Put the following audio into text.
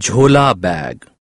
झोला बैग